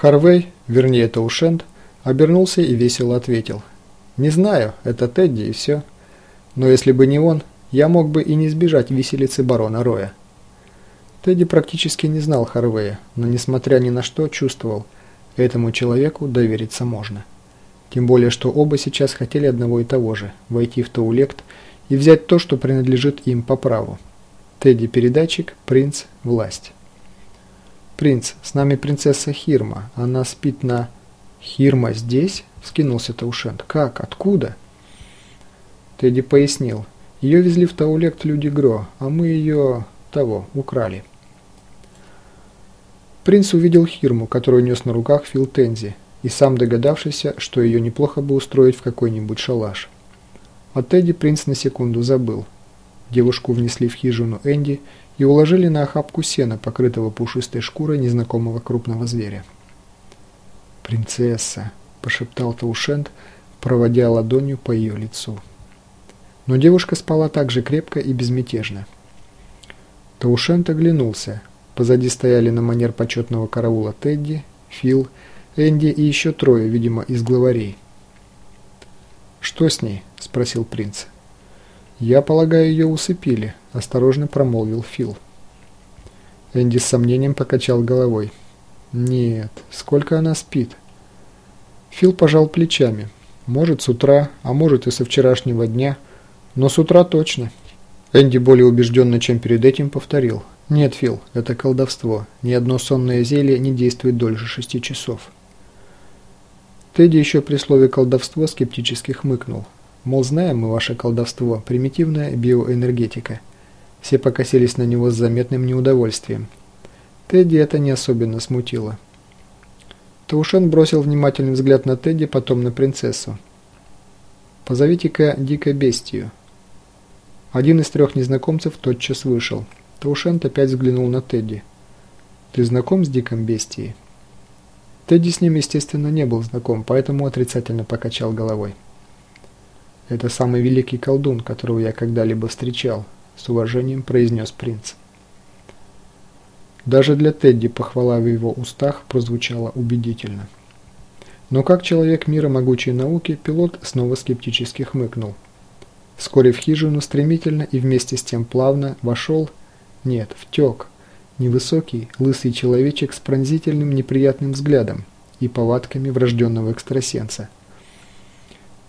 Харвей, вернее Таушенд, обернулся и весело ответил. «Не знаю, это Тедди и все. Но если бы не он, я мог бы и не сбежать виселицы барона Роя». Тедди практически не знал Харвея, но несмотря ни на что чувствовал, этому человеку довериться можно. Тем более, что оба сейчас хотели одного и того же – войти в Таулект и взять то, что принадлежит им по праву. Тедди – передатчик, принц – власть. «Принц, с нами принцесса Хирма. Она спит на...» «Хирма здесь?» – вскинулся Таушент. «Как? Откуда?» Тедди пояснил. «Ее везли в Таулект люди Гро, а мы ее... того, украли». Принц увидел Хирму, которую нес на руках Фил Тензи, и сам догадавшийся, что ее неплохо бы устроить в какой-нибудь шалаш. О Тедди принц на секунду забыл. Девушку внесли в хижину Энди и уложили на охапку сена, покрытого пушистой шкурой незнакомого крупного зверя. «Принцесса!» – пошептал Таушент, проводя ладонью по ее лицу. Но девушка спала так же крепко и безмятежно. Таушент оглянулся. Позади стояли на манер почетного караула Тедди, Фил, Энди и еще трое, видимо, из главарей. «Что с ней?» – спросил принц. «Я полагаю, ее усыпили», – осторожно промолвил Фил. Энди с сомнением покачал головой. «Нет, сколько она спит?» Фил пожал плечами. «Может, с утра, а может и со вчерашнего дня, но с утра точно». Энди более убежденно, чем перед этим, повторил. «Нет, Фил, это колдовство. Ни одно сонное зелье не действует дольше шести часов». Тедди еще при слове «колдовство» скептически хмыкнул. Мол, знаем мы ваше колдовство, примитивная биоэнергетика. Все покосились на него с заметным неудовольствием. Тедди это не особенно смутило. Таушен бросил внимательный взгляд на Тедди, потом на принцессу. «Позовите-ка дико бестию». Один из трех незнакомцев тотчас вышел. Таушент опять взглянул на Тедди. «Ты знаком с диком бестией?» Тедди с ним, естественно, не был знаком, поэтому отрицательно покачал головой. «Это самый великий колдун, которого я когда-либо встречал», – с уважением произнес принц. Даже для Тедди похвала в его устах прозвучала убедительно. Но как человек мира могучей науки, пилот снова скептически хмыкнул. Вскоре в хижину стремительно и вместе с тем плавно вошел, нет, втек, невысокий, лысый человечек с пронзительным неприятным взглядом и повадками врожденного экстрасенса –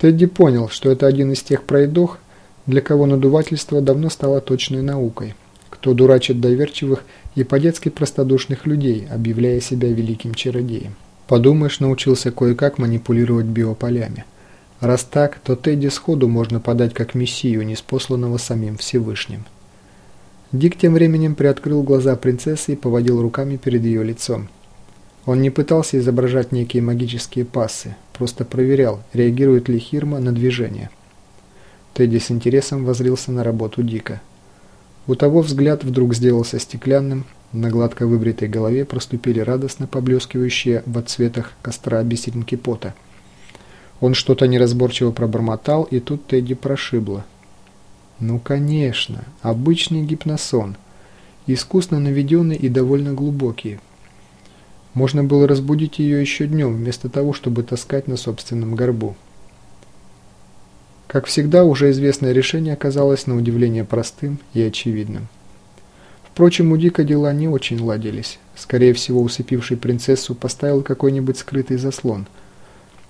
Тедди понял, что это один из тех пройдох, для кого надувательство давно стало точной наукой, кто дурачит доверчивых и по-детски простодушных людей, объявляя себя великим чародеем. Подумаешь, научился кое-как манипулировать биополями. Раз так, то Тедди сходу можно подать как мессию, неспосланного самим Всевышним. Дик тем временем приоткрыл глаза принцессы и поводил руками перед ее лицом. Он не пытался изображать некие магические пассы, просто проверял, реагирует ли Хирма на движение. Тедди с интересом возрился на работу Дика. У того взгляд вдруг сделался стеклянным, на гладко выбритой голове проступили радостно поблескивающие в отцветах костра бисеринки пота. Он что-то неразборчиво пробормотал, и тут Тедди прошибло. Ну, конечно, обычный гипносон. Искусно наведенный и довольно глубокий, можно было разбудить ее еще днем, вместо того, чтобы таскать на собственном горбу. Как всегда, уже известное решение оказалось на удивление простым и очевидным. Впрочем, у Дика дела не очень ладились. Скорее всего, усыпивший принцессу поставил какой-нибудь скрытый заслон,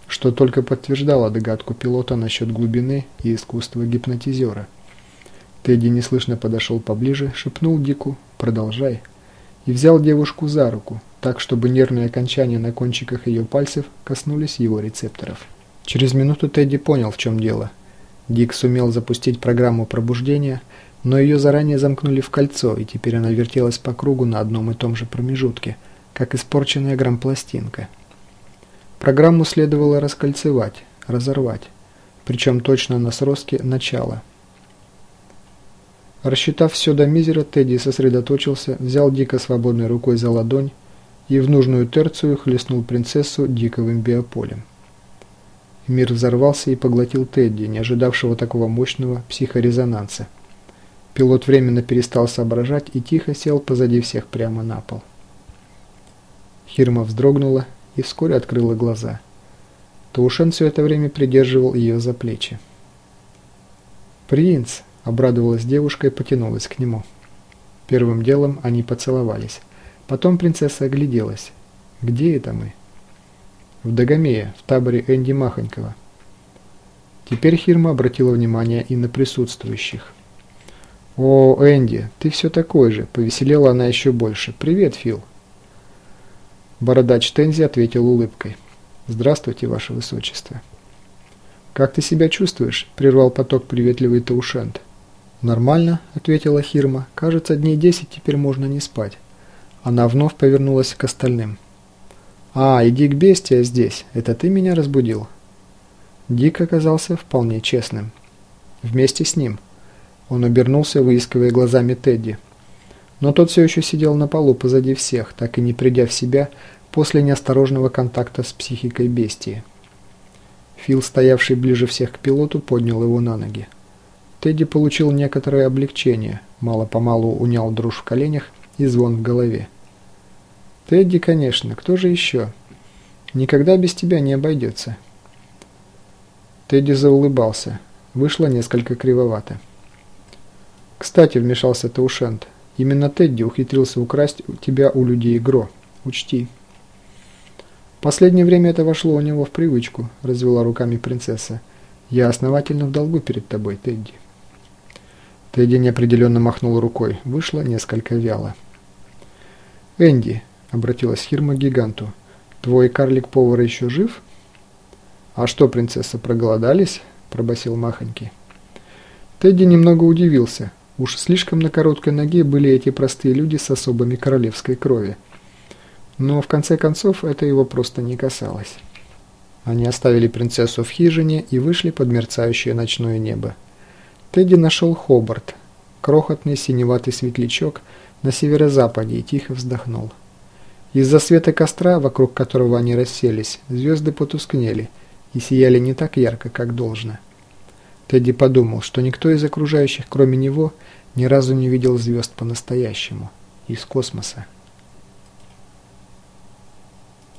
что только подтверждало догадку пилота насчет глубины и искусства гипнотизера. Тедди неслышно подошел поближе, шепнул Дику «Продолжай» и взял девушку за руку, так, чтобы нервные окончания на кончиках ее пальцев коснулись его рецепторов. Через минуту Тедди понял, в чем дело. Дик сумел запустить программу пробуждения, но ее заранее замкнули в кольцо, и теперь она вертелась по кругу на одном и том же промежутке, как испорченная грампластинка. Программу следовало раскольцевать, разорвать, причем точно на сростке начала. Рассчитав все до мизера, Тедди сосредоточился, взял Дика свободной рукой за ладонь и в нужную терцию хлестнул принцессу диковым биополем. Мир взорвался и поглотил Тедди, не ожидавшего такого мощного психорезонанса. Пилот временно перестал соображать и тихо сел позади всех прямо на пол. Хирма вздрогнула и вскоре открыла глаза. Таушен все это время придерживал ее за плечи. «Принц!» – обрадовалась девушка и потянулась к нему. Первым делом они поцеловались. Потом принцесса огляделась. «Где это мы?» «В Дагомее, в таборе Энди Махонькова». Теперь Хирма обратила внимание и на присутствующих. «О, Энди, ты все такой же!» – повеселела она еще больше. «Привет, Фил!» Бородач Тензи ответил улыбкой. «Здравствуйте, Ваше Высочество!» «Как ты себя чувствуешь?» – прервал поток приветливый Таушент. «Нормально», – ответила Хирма. «Кажется, дней десять теперь можно не спать». Она вновь повернулась к остальным. «А, и Дик Бестия здесь. Это ты меня разбудил?» Дик оказался вполне честным. Вместе с ним – он обернулся, выискивая глазами Тедди. Но тот все еще сидел на полу позади всех, так и не придя в себя после неосторожного контакта с психикой бестии. Фил, стоявший ближе всех к пилоту, поднял его на ноги. Тедди получил некоторое облегчение, мало-помалу унял дрожь в коленях и звон в голове. «Тедди, конечно, кто же еще? Никогда без тебя не обойдется». Тедди заулыбался. Вышло несколько кривовато. «Кстати», — вмешался Таушент, — «именно Тедди ухитрился украсть тебя у людей Гро. Учти». «Последнее время это вошло у него в привычку», — развела руками принцесса. «Я основательно в долгу перед тобой, Тедди». Тедди неопределенно махнул рукой. Вышло несколько вяло. «Энди», — обратилась Хирма к гиганту, — «твой карлик-повар еще жив?» «А что, принцесса, проголодались?» – пробасил Махоньки. Тедди немного удивился. Уж слишком на короткой ноге были эти простые люди с особыми королевской крови. Но в конце концов это его просто не касалось. Они оставили принцессу в хижине и вышли под мерцающее ночное небо. Тедди нашел Хобарт, крохотный синеватый светлячок на северо-западе и тихо вздохнул. Из-за света костра, вокруг которого они расселись, звезды потускнели и сияли не так ярко, как должно. Тедди подумал, что никто из окружающих, кроме него, ни разу не видел звезд по-настоящему, из космоса.